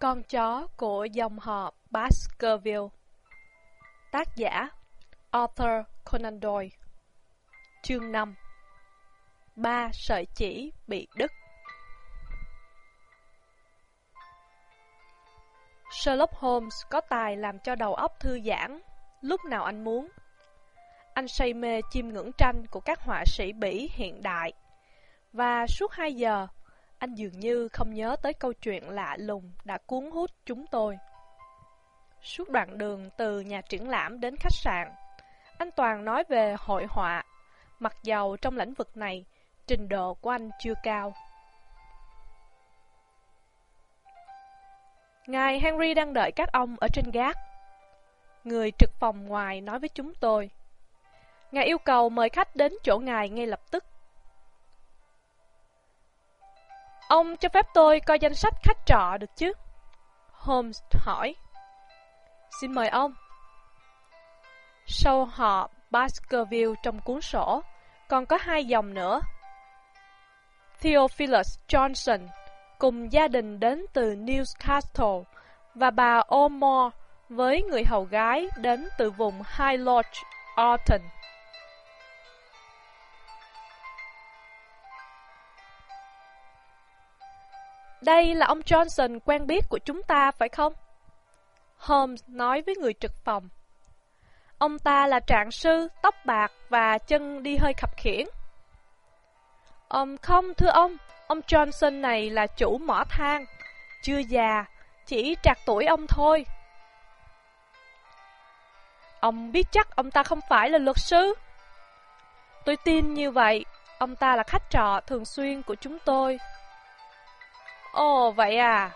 Con chó của dòng họ Baskerville. Tác giả Arthur Conan Doyle. Chương 5 Ba sợi chỉ bị đứt. Sherlock Holmes có tài làm cho đầu óc thư giãn. Lúc nào anh muốn. Anh say mê chiêm ngưỡng tranh của các họa sĩ Bỉ hiện đại. Và suốt 2 giờ, anh dường như không nhớ tới câu chuyện lạ lùng đã cuốn hút chúng tôi. Suốt đoạn đường từ nhà triển lãm đến khách sạn, anh toàn nói về hội họa, mặc dầu trong lĩnh vực này, trình độ của anh chưa cao. Ngài Henry đang đợi các ông ở trên gác. Người trực phòng ngoài nói với chúng tôi. Ngài yêu cầu mời khách đến chỗ ngài ngay lập tức. Ông cho phép tôi coi danh sách khách trọ được chứ? Holmes hỏi. Xin mời ông. Sau họ Baskerville trong cuốn sổ, còn có hai dòng nữa. Theophilus Johnson cùng gia đình đến từ Newcastle và bà O'More với người hầu gái đến từ vùng High Lodge, Orton. Đây là ông Johnson quen biết của chúng ta phải không? Holmes nói với người trực phòng. Ông ta là trạng sư, tóc bạc và chân đi hơi khập khiển. Ông không, thưa ông, ông Johnson này là chủ mỏ than, chưa già, chỉ trạc tuổi ông thôi. Ông biết chắc ông ta không phải là luật sư. Tôi tin như vậy, ông ta là khách trọ thường xuyên của chúng tôi. Ồ, vậy à.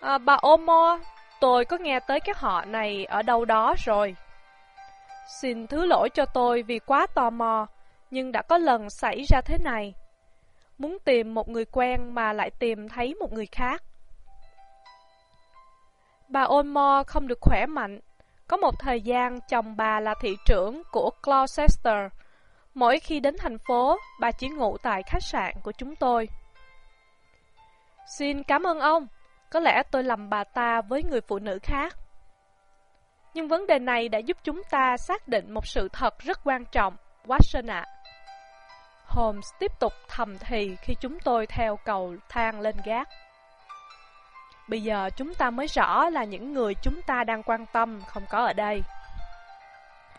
à bà Omo, tôi có nghe tới cái họ này ở đâu đó rồi. Xin thứ lỗi cho tôi vì quá tò mò, nhưng đã có lần xảy ra thế này. Muốn tìm một người quen mà lại tìm thấy một người khác. Bà Omo không được khỏe mạnh. Có một thời gian chồng bà là thị trưởng của Gloucester. Mỗi khi đến thành phố, bà chỉ ngủ tại khách sạn của chúng tôi. Xin cảm ơn ông. Có lẽ tôi lầm bà ta với người phụ nữ khác. Nhưng vấn đề này đã giúp chúng ta xác định một sự thật rất quan trọng, Watson ạ. Holmes tiếp tục thầm thì khi chúng tôi theo cầu thang lên gác. Bây giờ chúng ta mới rõ là những người chúng ta đang quan tâm không có ở đây.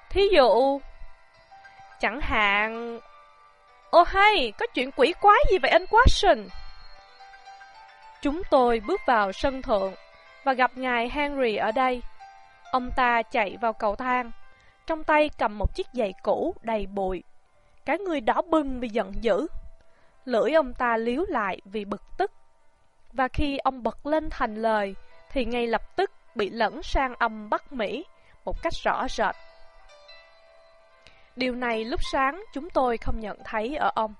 Thí dụ, chẳng hạn... Ô hay, có chuyện quỷ quái gì vậy anh Watson? Chúng tôi bước vào sân thượng và gặp ngài Henry ở đây. Ông ta chạy vào cầu thang, trong tay cầm một chiếc giày cũ đầy bụi. Cái người đỏ bừng vì giận dữ. Lưỡi ông ta liếu lại vì bực tức. Và khi ông bật lên thành lời, thì ngay lập tức bị lẫn sang âm Bắc Mỹ một cách rõ rệt. Điều này lúc sáng chúng tôi không nhận thấy ở ông.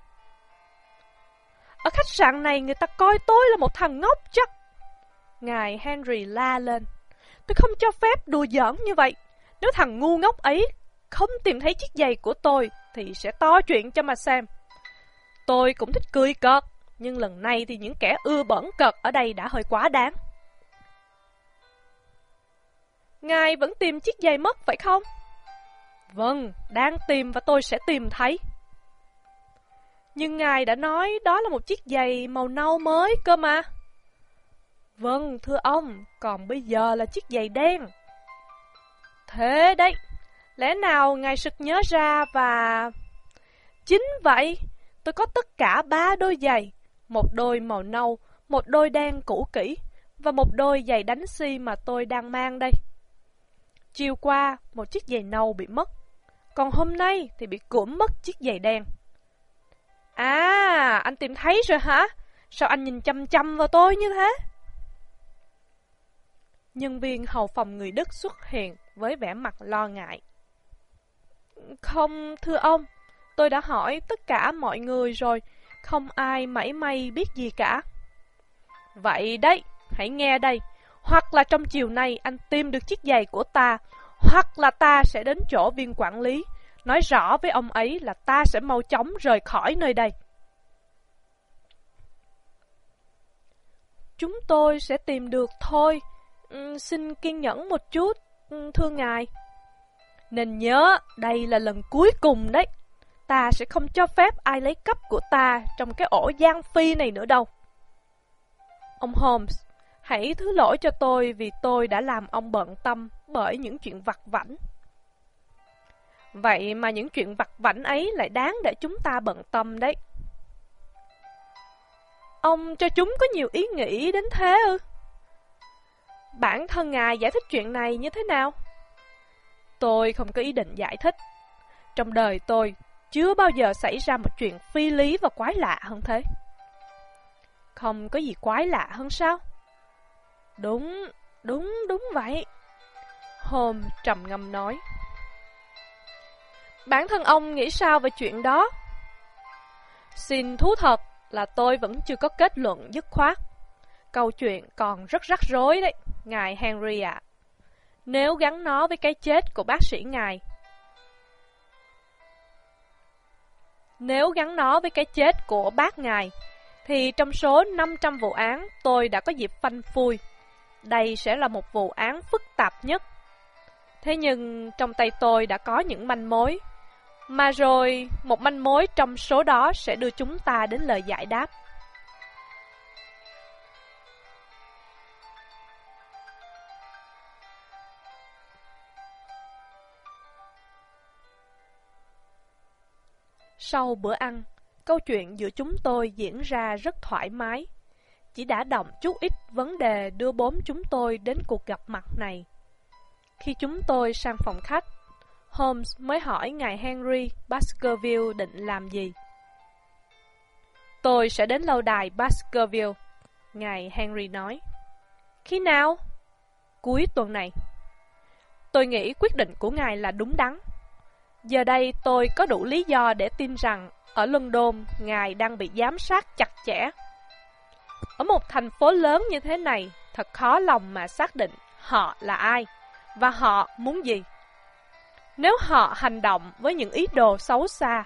Ở khách sạn này người ta coi tôi là một thằng ngốc chắc. Ngài Henry la lên. Tôi không cho phép đùa giỡn như vậy. Nếu thằng ngu ngốc ấy không tìm thấy chiếc giày của tôi, thì sẽ to chuyện cho mà xem. Tôi cũng thích cười cợt, nhưng lần này thì những kẻ ưa bẩn cợt ở đây đã hơi quá đáng. Ngài vẫn tìm chiếc giày mất phải không? Vâng, đang tìm và tôi sẽ tìm thấy. Nhưng ngài đã nói đó là một chiếc giày màu nâu mới cơ mà. Vâng, thưa ông, còn bây giờ là chiếc giày đen. Thế đấy, lẽ nào ngài sực nhớ ra và... Chính vậy, tôi có tất cả ba đôi giày. Một đôi màu nâu, một đôi đen cũ kỹ và một đôi giày đánh si mà tôi đang mang đây. Chiều qua, một chiếc giày nâu bị mất, còn hôm nay thì bị cưỡng mất chiếc giày đen. À, anh tìm thấy rồi hả? Sao anh nhìn chăm chăm vào tôi như thế? Nhân viên hầu phòng người Đức xuất hiện với vẻ mặt lo ngại. Không, thưa ông, tôi đã hỏi tất cả mọi người rồi, không ai mảy may biết gì cả. Vậy đấy, hãy nghe đây. Hoặc là trong chiều nay anh tìm được chiếc giày của ta, hoặc là ta sẽ đến chỗ viên quản lý nói rõ với ông ấy là ta sẽ mau chóng rời khỏi nơi đây. chúng tôi sẽ tìm được thôi. Ừ, xin kiên nhẫn một chút, ừ, thưa ngài. Nên nhớ, đây là lần cuối cùng đấy. Ta sẽ không cho phép ai lấy cấp của ta trong cái ổ gian phi này nữa đâu. Ông Holmes, hãy thứ lỗi cho tôi vì tôi đã làm ông bận tâm bởi những chuyện vặt vảnh. Vậy mà những chuyện vặt vảnh ấy lại đáng để chúng ta bận tâm đấy. Ông cho chúng có nhiều ý nghĩ đến thế ư? Bản thân ngài giải thích chuyện này như thế nào? Tôi không có ý định giải thích. Trong đời tôi chưa bao giờ xảy ra một chuyện phi lý và quái lạ hơn thế. Không có gì quái lạ hơn sao? Đúng, đúng, đúng vậy. Hôm trầm ngâm nói. Bản thân ông nghĩ sao về chuyện đó? Xin thú thật là tôi vẫn chưa có kết luận dứt khoát. Câu chuyện còn rất rắc rối đấy, ngài Henry ạ. Nếu gắn nó với cái chết của bác sĩ ngài. Nếu gắn nó với cái chết của bác ngài, thì trong số 500 vụ án tôi đã có dịp phanh phui. Đây sẽ là một vụ án phức tạp nhất. Thế nhưng trong tay tôi đã có những manh mối mà rồi, một manh mối trong số đó sẽ đưa chúng ta đến lời giải đáp. Sau bữa ăn, câu chuyện giữa chúng tôi diễn ra rất thoải mái. Chỉ đã động chút ít vấn đề đưa bốn chúng tôi đến cuộc gặp mặt này. Khi chúng tôi sang phòng khách, Holmes mới hỏi ngài Henry Baskerville định làm gì. Tôi sẽ đến lâu đài Baskerville, ngài Henry nói. Khi nào? Cuối tuần này. Tôi nghĩ quyết định của ngài là đúng đắn. Giờ đây tôi có đủ lý do để tin rằng ở London ngài đang bị giám sát chặt chẽ. Ở một thành phố lớn như thế này, thật khó lòng mà xác định họ là ai và họ muốn gì. Nếu họ hành động với những ý đồ xấu xa,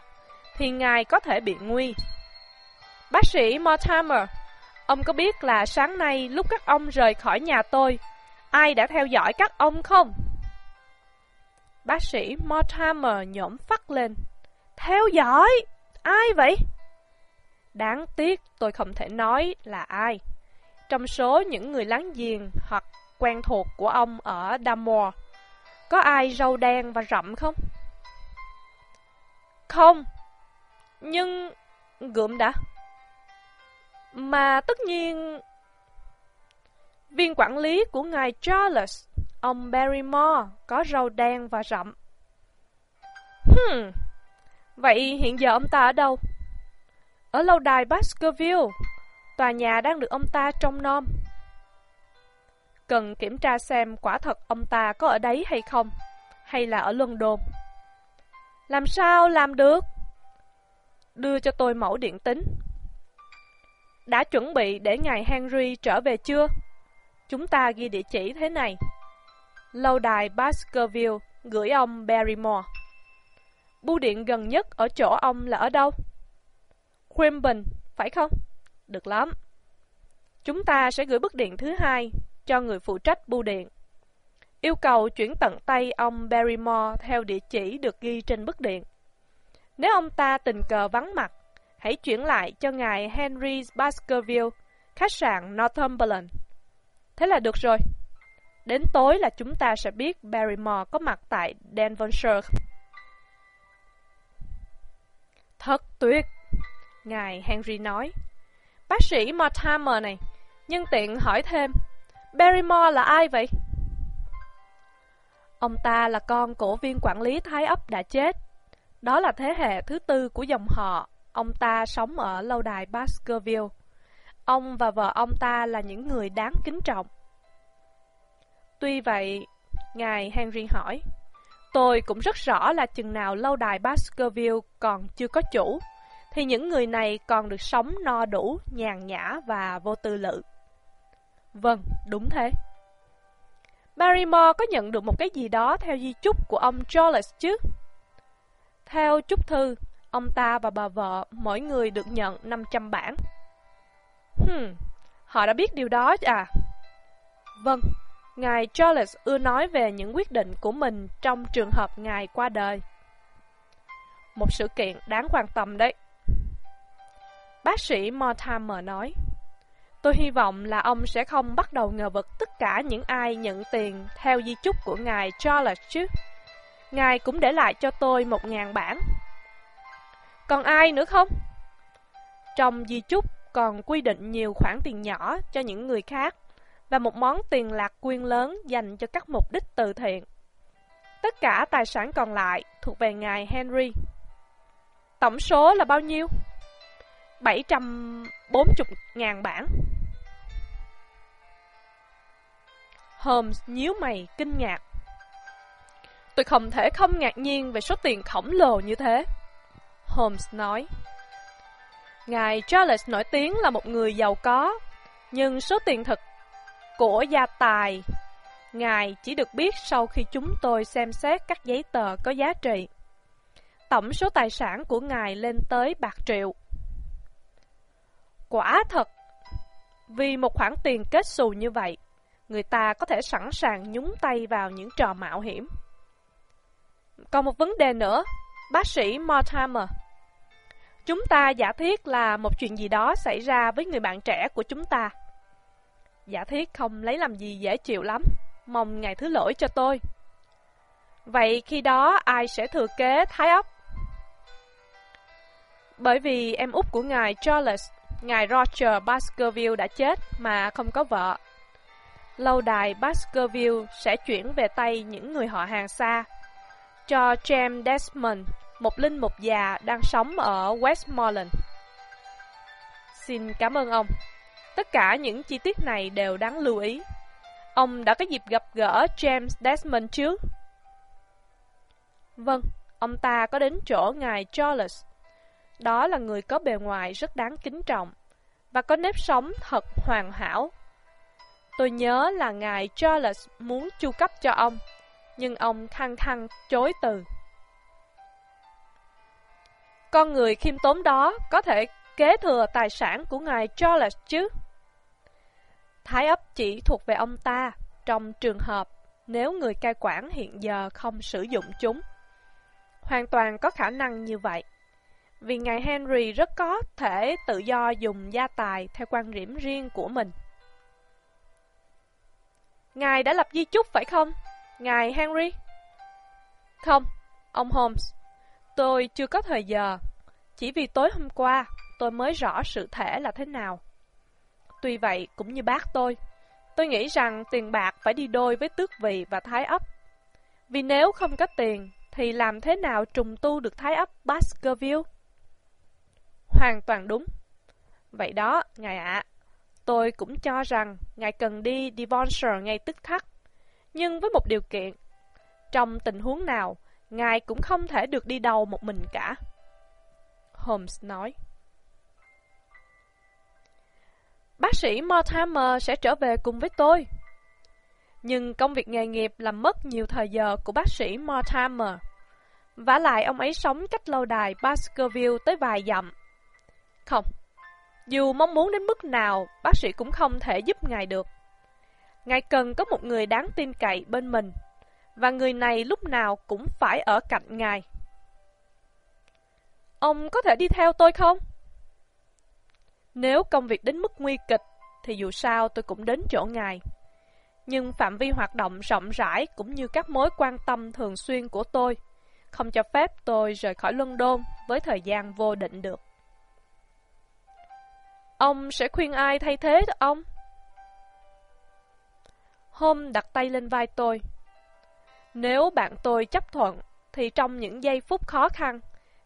thì ngài có thể bị nguy. Bác sĩ Mortimer, ông có biết là sáng nay lúc các ông rời khỏi nhà tôi, ai đã theo dõi các ông không? Bác sĩ Mortimer nhổm phát lên. Theo dõi? Ai vậy? Đáng tiếc tôi không thể nói là ai. Trong số những người láng giềng hoặc quen thuộc của ông ở Damore, có ai râu đen và rậm không? Không. Nhưng... Gượm đã. Mà tất nhiên... Viên quản lý của ngài Charles, ông Barrymore, có râu đen và rậm. Hmm. Vậy hiện giờ ông ta ở đâu? Ở lâu đài Baskerville. Tòa nhà đang được ông ta trông nom. Cần kiểm tra xem quả thật ông ta có ở đấy hay không, hay là ở London. Làm sao làm được? Đưa cho tôi mẫu điện tính. Đã chuẩn bị để ngài Henry trở về chưa? Chúng ta ghi địa chỉ thế này. Lâu đài Baskerville gửi ông Barrymore. Bưu điện gần nhất ở chỗ ông là ở đâu? Crimben, phải không? Được lắm. Chúng ta sẽ gửi bức điện thứ hai cho người phụ trách bưu điện. Yêu cầu chuyển tận tay ông Barrymore theo địa chỉ được ghi trên bức điện. Nếu ông ta tình cờ vắng mặt, hãy chuyển lại cho ngài Henry Baskerville, khách sạn Northumberland. Thế là được rồi. Đến tối là chúng ta sẽ biết Barrymore có mặt tại Devonshire. Thật tuyệt, ngài Henry nói. Bác sĩ Mortimer này, nhân tiện hỏi thêm, Barrymore là ai vậy? Ông ta là con của viên quản lý Thái ấp đã chết. Đó là thế hệ thứ tư của dòng họ. Ông ta sống ở lâu đài Baskerville. Ông và vợ ông ta là những người đáng kính trọng. Tuy vậy, Ngài Henry hỏi, tôi cũng rất rõ là chừng nào lâu đài Baskerville còn chưa có chủ, thì những người này còn được sống no đủ, nhàn nhã và vô tư lự. Vâng, đúng thế. Barrymore có nhận được một cái gì đó theo di chúc của ông Charles chứ? Theo chúc thư, ông ta và bà vợ mỗi người được nhận 500 bản. Hmm, Họ đã biết điều đó à? Vâng, Ngài Charles ưa nói về những quyết định của mình trong trường hợp Ngài qua đời. Một sự kiện đáng quan tâm đấy. Bác sĩ Mortimer nói, Tôi hy vọng là ông sẽ không bắt đầu ngờ vực tất cả những ai nhận tiền theo di chúc của Ngài Charles chứ. Ngài cũng để lại cho tôi một ngàn bản. Còn ai nữa không? Trong di chúc còn quy định nhiều khoản tiền nhỏ cho những người khác và một món tiền lạc quyên lớn dành cho các mục đích từ thiện. Tất cả tài sản còn lại thuộc về ngài Henry. Tổng số là bao nhiêu? 740.000 bản. Holmes nhíu mày kinh ngạc. Tôi không thể không ngạc nhiên về số tiền khổng lồ như thế. Holmes nói. Ngài Charles nổi tiếng là một người giàu có, nhưng số tiền thực của gia tài, Ngài chỉ được biết sau khi chúng tôi xem xét các giấy tờ có giá trị. Tổng số tài sản của Ngài lên tới bạc triệu. Quả thật, vì một khoản tiền kết xù như vậy, người ta có thể sẵn sàng nhúng tay vào những trò mạo hiểm. Còn một vấn đề nữa, bác sĩ Mortimer. Chúng ta giả thiết là một chuyện gì đó xảy ra với người bạn trẻ của chúng ta. Giả thiết không lấy làm gì dễ chịu lắm, mong ngài thứ lỗi cho tôi. Vậy khi đó ai sẽ thừa kế thái ốc? Bởi vì em út của ngài Charles, ngài Roger Baskerville đã chết mà không có vợ. Lâu đài Baskerville sẽ chuyển về tay những người họ hàng xa. Cho James Desmond, một linh mục già đang sống ở Westmoreland. Xin cảm ơn ông. Tất cả những chi tiết này đều đáng lưu ý. Ông đã có dịp gặp gỡ James Desmond chứ? Vâng, ông ta có đến chỗ ngài Charles. Đó là người có bề ngoài rất đáng kính trọng và có nếp sống thật hoàn hảo. Tôi nhớ là ngài Charles muốn chu cấp cho ông, nhưng ông khăng khăng chối từ. Con người khiêm tốn đó có thể kế thừa tài sản của ngài Charles chứ? Thái ấp chỉ thuộc về ông ta trong trường hợp nếu người cai quản hiện giờ không sử dụng chúng. Hoàn toàn có khả năng như vậy. Vì ngài Henry rất có thể tự do dùng gia tài theo quan điểm riêng của mình. Ngài đã lập di chúc phải không? Ngài Henry? Không, ông Holmes. Tôi chưa có thời giờ. Chỉ vì tối hôm qua tôi mới rõ sự thể là thế nào. Tuy vậy, cũng như bác tôi, tôi nghĩ rằng tiền bạc phải đi đôi với tước vị và thái ấp. Vì nếu không có tiền, thì làm thế nào trùng tu được thái ấp Baskerville? Hoàn toàn đúng. Vậy đó, ngài ạ tôi cũng cho rằng ngài cần đi Devonshire ngay tức khắc. Nhưng với một điều kiện. Trong tình huống nào, ngài cũng không thể được đi đâu một mình cả. Holmes nói. Bác sĩ Mortimer sẽ trở về cùng với tôi. Nhưng công việc nghề nghiệp làm mất nhiều thời giờ của bác sĩ Mortimer. Và lại ông ấy sống cách lâu đài Baskerville tới vài dặm. Không, dù mong muốn đến mức nào, bác sĩ cũng không thể giúp ngài được. Ngài cần có một người đáng tin cậy bên mình, và người này lúc nào cũng phải ở cạnh ngài. Ông có thể đi theo tôi không? Nếu công việc đến mức nguy kịch, thì dù sao tôi cũng đến chỗ ngài. Nhưng phạm vi hoạt động rộng rãi cũng như các mối quan tâm thường xuyên của tôi, không cho phép tôi rời khỏi London với thời gian vô định được. Ông sẽ khuyên ai thay thế ông? Hôm đặt tay lên vai tôi. Nếu bạn tôi chấp thuận, thì trong những giây phút khó khăn,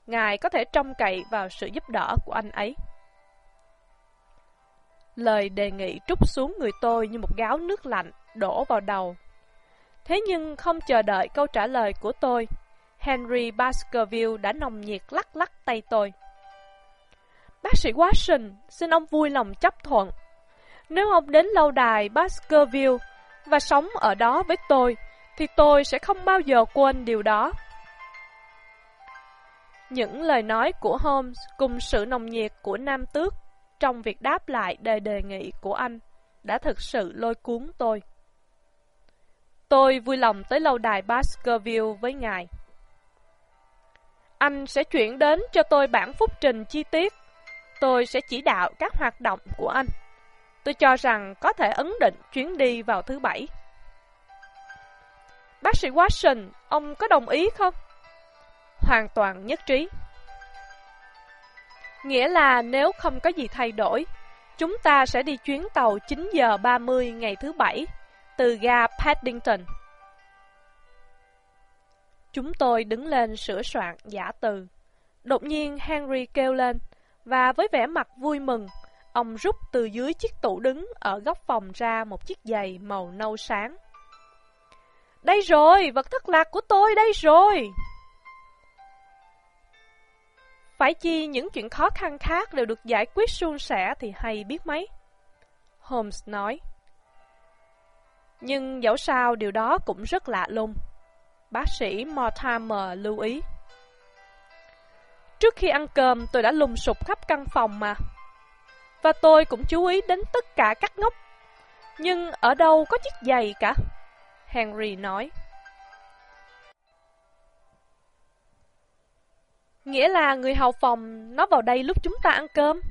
Ngài có thể trông cậy vào sự giúp đỡ của anh ấy. Lời đề nghị trút xuống người tôi như một gáo nước lạnh đổ vào đầu. Thế nhưng không chờ đợi câu trả lời của tôi, Henry Baskerville đã nồng nhiệt lắc lắc tay tôi. Bác sĩ Watson, xin ông vui lòng chấp thuận. Nếu ông đến lâu đài Baskerville và sống ở đó với tôi, thì tôi sẽ không bao giờ quên điều đó. Những lời nói của Holmes cùng sự nồng nhiệt của Nam Tước trong việc đáp lại đề đề nghị của anh đã thực sự lôi cuốn tôi. Tôi vui lòng tới lâu đài Baskerville với ngài. Anh sẽ chuyển đến cho tôi bản phúc trình chi tiết. Tôi sẽ chỉ đạo các hoạt động của anh. Tôi cho rằng có thể ấn định chuyến đi vào thứ bảy. Bác sĩ Watson, ông có đồng ý không? Hoàn toàn nhất trí. Nghĩa là nếu không có gì thay đổi, chúng ta sẽ đi chuyến tàu 9 giờ 30 ngày thứ bảy từ ga Paddington. Chúng tôi đứng lên sửa soạn giả từ. Đột nhiên Henry kêu lên, và với vẻ mặt vui mừng, ông rút từ dưới chiếc tủ đứng ở góc phòng ra một chiếc giày màu nâu sáng. Đây rồi, vật thất lạc của tôi đây rồi! Phải chi những chuyện khó khăn khác đều được giải quyết suôn sẻ thì hay biết mấy. Holmes nói. Nhưng dẫu sao điều đó cũng rất lạ lùng. Bác sĩ Mortimer lưu ý. Trước khi ăn cơm, tôi đã lùng sụp khắp căn phòng mà. Và tôi cũng chú ý đến tất cả các ngóc. Nhưng ở đâu có chiếc giày cả? Henry nói. Nghĩa là người hầu phòng nó vào đây lúc chúng ta ăn cơm.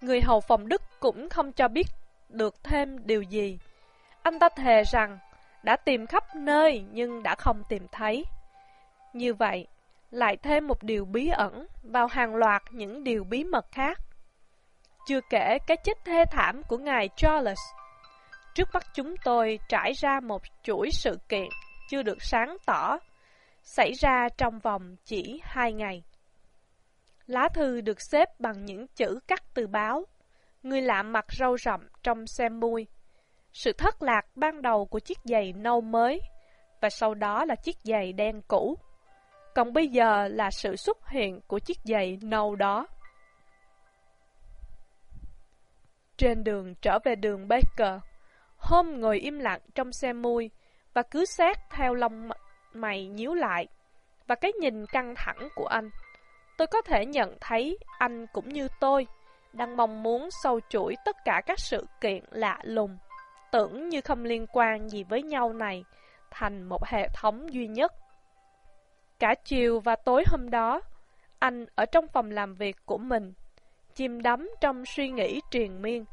Người hầu phòng Đức cũng không cho biết được thêm điều gì. Anh ta thề rằng đã tìm khắp nơi nhưng đã không tìm thấy. Như vậy, lại thêm một điều bí ẩn vào hàng loạt những điều bí mật khác. Chưa kể cái chết thê thảm của ngài Charles. Trước mắt chúng tôi trải ra một chuỗi sự kiện chưa được sáng tỏ, xảy ra trong vòng chỉ hai ngày. Lá thư được xếp bằng những chữ cắt từ báo, người lạ mặt râu rậm trong xe mui. Sự thất lạc ban đầu của chiếc giày nâu mới, và sau đó là chiếc giày đen cũ. Còn bây giờ là sự xuất hiện của chiếc giày nâu đó. Trên đường trở về đường Baker, Hôm ngồi im lặng trong xe mui và cứ xét theo lông mày nhíu lại và cái nhìn căng thẳng của anh. Tôi có thể nhận thấy anh cũng như tôi đang mong muốn sâu chuỗi tất cả các sự kiện lạ lùng, tưởng như không liên quan gì với nhau này, thành một hệ thống duy nhất. Cả chiều và tối hôm đó, anh ở trong phòng làm việc của mình, chìm đắm trong suy nghĩ triền miên.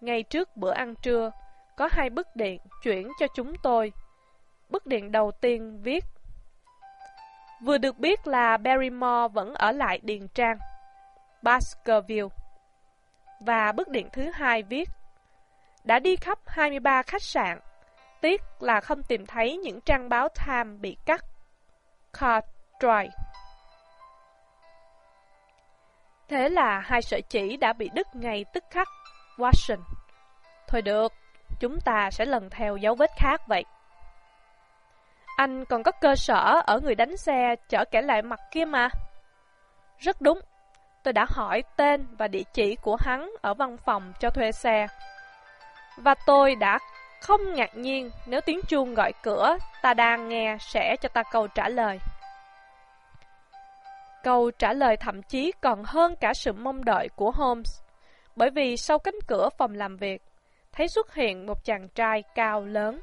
Ngay trước bữa ăn trưa, có hai bức điện chuyển cho chúng tôi. Bức điện đầu tiên viết Vừa được biết là Barrymore vẫn ở lại Điền Trang, Baskerville. Và bức điện thứ hai viết đã đi khắp 23 khách sạn, tiếc là không tìm thấy những trang báo Time bị cắt. Cartwright Thế là hai sợi chỉ đã bị đứt ngay tức khắc. Watson Thôi được, chúng ta sẽ lần theo dấu vết khác vậy. Anh còn có cơ sở ở người đánh xe chở kẻ lại mặt kia mà. Rất đúng, tôi đã hỏi tên và địa chỉ của hắn ở văn phòng cho thuê xe. Và tôi đã không ngạc nhiên nếu tiếng chuông gọi cửa ta đang nghe sẽ cho ta câu trả lời. Câu trả lời thậm chí còn hơn cả sự mong đợi của Holmes, bởi vì sau cánh cửa phòng làm việc, thấy xuất hiện một chàng trai cao lớn.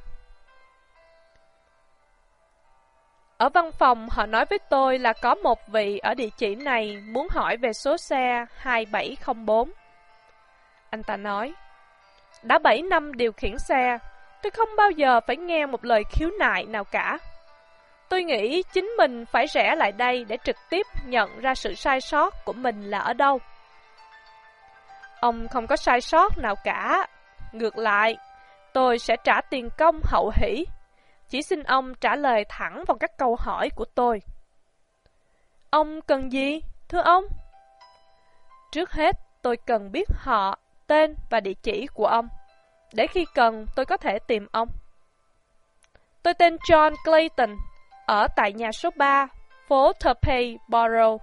Ở văn phòng họ nói với tôi là có một vị ở địa chỉ này muốn hỏi về số xe 2704. Anh ta nói, đã 7 năm điều khiển xe, tôi không bao giờ phải nghe một lời khiếu nại nào cả. Tôi nghĩ chính mình phải rẽ lại đây để trực tiếp nhận ra sự sai sót của mình là ở đâu. Ông không có sai sót nào cả, Ngược lại, tôi sẽ trả tiền công hậu hỷ. Chỉ xin ông trả lời thẳng vào các câu hỏi của tôi. Ông cần gì, thưa ông? Trước hết, tôi cần biết họ, tên và địa chỉ của ông, để khi cần tôi có thể tìm ông. Tôi tên John Clayton, ở tại nhà số 3, phố Turpey Borough.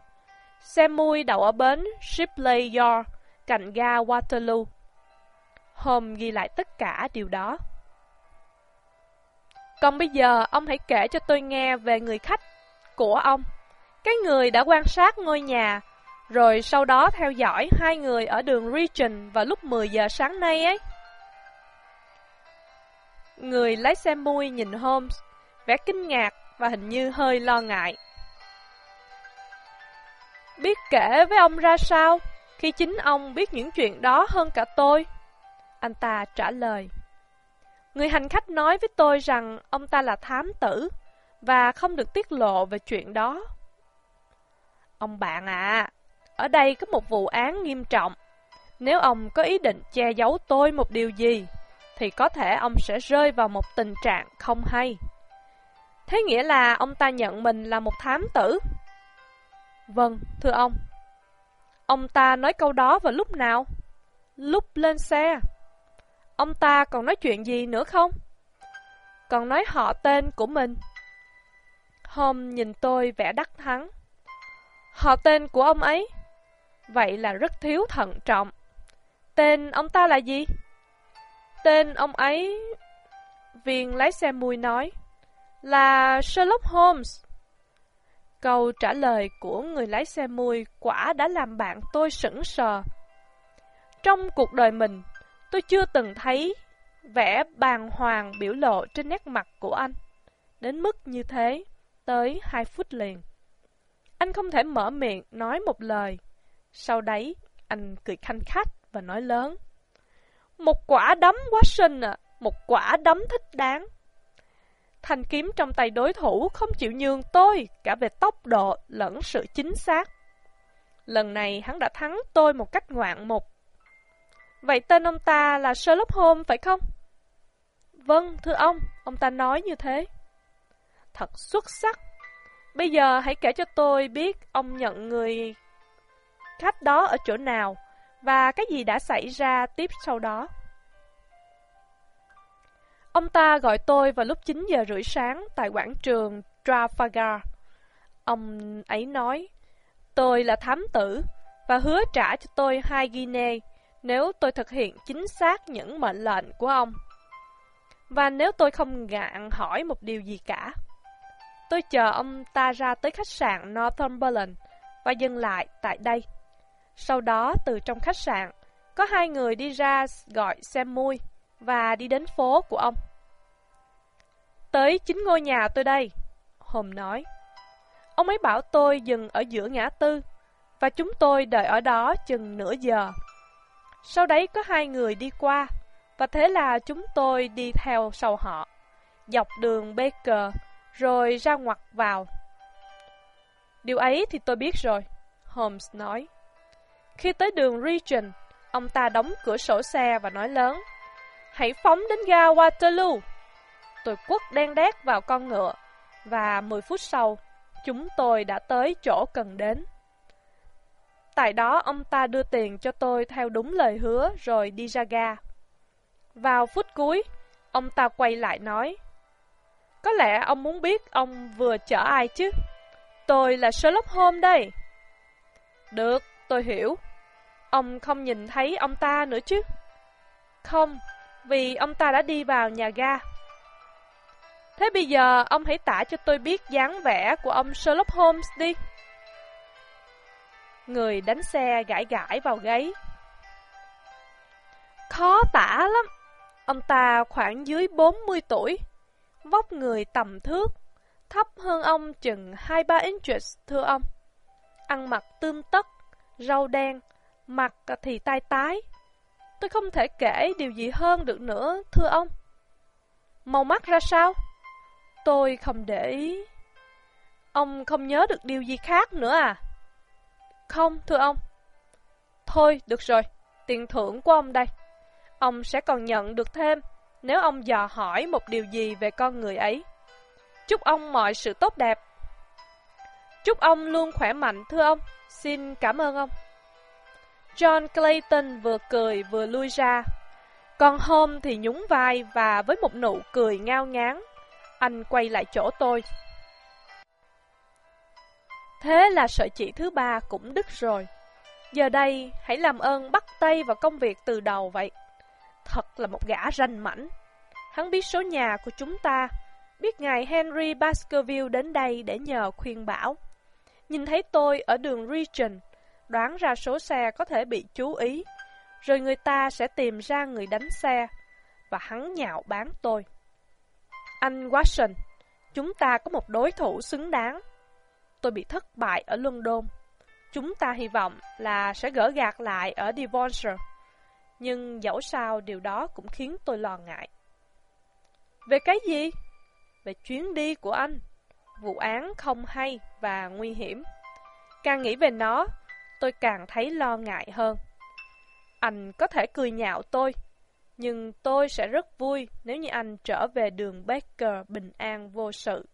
Xe mui đậu ở bến Shipley Yard, cạnh ga Waterloo. Hôm ghi lại tất cả điều đó. Còn bây giờ, ông hãy kể cho tôi nghe về người khách của ông. Cái người đã quan sát ngôi nhà, rồi sau đó theo dõi hai người ở đường Regent vào lúc 10 giờ sáng nay ấy. Người lái xe mui nhìn Holmes, vẻ kinh ngạc và hình như hơi lo ngại. Biết kể với ông ra sao, khi chính ông biết những chuyện đó hơn cả tôi? Anh ta trả lời. Người hành khách nói với tôi rằng ông ta là thám tử và không được tiết lộ về chuyện đó. Ông bạn à, ở đây có một vụ án nghiêm trọng. Nếu ông có ý định che giấu tôi một điều gì, thì có thể ông sẽ rơi vào một tình trạng không hay. Thế nghĩa là ông ta nhận mình là một thám tử? Vâng, thưa ông. Ông ta nói câu đó vào lúc nào? Lúc lên xe. Ông ta còn nói chuyện gì nữa không? Còn nói họ tên của mình. Hôm nhìn tôi vẻ đắc thắng. Họ tên của ông ấy? Vậy là rất thiếu thận trọng. Tên ông ta là gì? Tên ông ấy... Viên lái xe mùi nói Là Sherlock Holmes Câu trả lời của người lái xe mùi quả đã làm bạn tôi sững sờ. Trong cuộc đời mình, tôi chưa từng thấy vẻ bàng hoàng biểu lộ trên nét mặt của anh. Đến mức như thế, tới hai phút liền. Anh không thể mở miệng nói một lời. Sau đấy, anh cười khanh khách và nói lớn. Một quả đấm quá xinh à, một quả đấm thích đáng. Thanh kiếm trong tay đối thủ không chịu nhường tôi cả về tốc độ lẫn sự chính xác. Lần này hắn đã thắng tôi một cách ngoạn mục. Vậy tên ông ta là Sherlock Holmes phải không? Vâng, thưa ông, ông ta nói như thế. Thật xuất sắc. Bây giờ hãy kể cho tôi biết ông nhận người khách đó ở chỗ nào và cái gì đã xảy ra tiếp sau đó. Ông ta gọi tôi vào lúc 9 giờ rưỡi sáng tại quảng trường Trafalgar. Ông ấy nói, tôi là thám tử và hứa trả cho tôi hai guinea nếu tôi thực hiện chính xác những mệnh lệnh của ông. Và nếu tôi không ngạn hỏi một điều gì cả. Tôi chờ ông ta ra tới khách sạn Northumberland và dừng lại tại đây. Sau đó từ trong khách sạn, có hai người đi ra gọi xe mui và đi đến phố của ông. Tới chính ngôi nhà tôi đây, Hùng nói. Ông ấy bảo tôi dừng ở giữa ngã tư, và chúng tôi đợi ở đó chừng nửa giờ. Sau đấy có hai người đi qua, và thế là chúng tôi đi theo sau họ, dọc đường Baker, rồi ra ngoặt vào. Điều ấy thì tôi biết rồi, Holmes nói. Khi tới đường Regent, ông ta đóng cửa sổ xe và nói lớn, Hãy phóng đến ga Waterloo. Tôi quất đen đét vào con ngựa, và 10 phút sau, chúng tôi đã tới chỗ cần đến. Tại đó ông ta đưa tiền cho tôi theo đúng lời hứa rồi đi ra ga. Vào phút cuối, ông ta quay lại nói, Có lẽ ông muốn biết ông vừa chở ai chứ? Tôi là Sherlock Holmes đây. Được, tôi hiểu. Ông không nhìn thấy ông ta nữa chứ? Không, vì ông ta đã đi vào nhà ga. Thế bây giờ ông hãy tả cho tôi biết dáng vẻ của ông Sherlock Holmes đi. Người đánh xe gãi gãi vào gáy. Khó tả lắm. Ông ta khoảng dưới 40 tuổi, vóc người tầm thước, thấp hơn ông chừng 2-3 inches thưa ông. Ăn mặc tươm tất, râu đen, mặt thì tai tái. Tôi không thể kể điều gì hơn được nữa, thưa ông. Màu mắt ra sao? Tôi không để ý. Ông không nhớ được điều gì khác nữa à? Không, thưa ông. Thôi, được rồi, tiền thưởng của ông đây. Ông sẽ còn nhận được thêm nếu ông dò hỏi một điều gì về con người ấy. Chúc ông mọi sự tốt đẹp. Chúc ông luôn khỏe mạnh, thưa ông. Xin cảm ơn ông. John Clayton vừa cười vừa lui ra. Còn Hôm thì nhún vai và với một nụ cười ngao ngán, anh quay lại chỗ tôi. Thế là sợi chỉ thứ ba cũng đứt rồi. Giờ đây, hãy làm ơn bắt tay vào công việc từ đầu vậy. Thật là một gã ranh mảnh. Hắn biết số nhà của chúng ta, biết ngài Henry Baskerville đến đây để nhờ khuyên bảo. nhìn thấy tôi ở đường Regent, đoán ra số xe có thể bị chú ý, rồi người ta sẽ tìm ra người đánh xe, và hắn nhạo bán tôi. Anh Watson, chúng ta có một đối thủ xứng đáng. Tôi bị thất bại ở London. Chúng ta hy vọng là sẽ gỡ gạt lại ở Devonshire. Nhưng dẫu sao điều đó cũng khiến tôi lo ngại. Về cái gì? Về chuyến đi của anh. Vụ án không hay và nguy hiểm. Càng nghĩ về nó, tôi càng thấy lo ngại hơn. Anh có thể cười nhạo tôi, nhưng tôi sẽ rất vui nếu như anh trở về đường Baker bình an vô sự.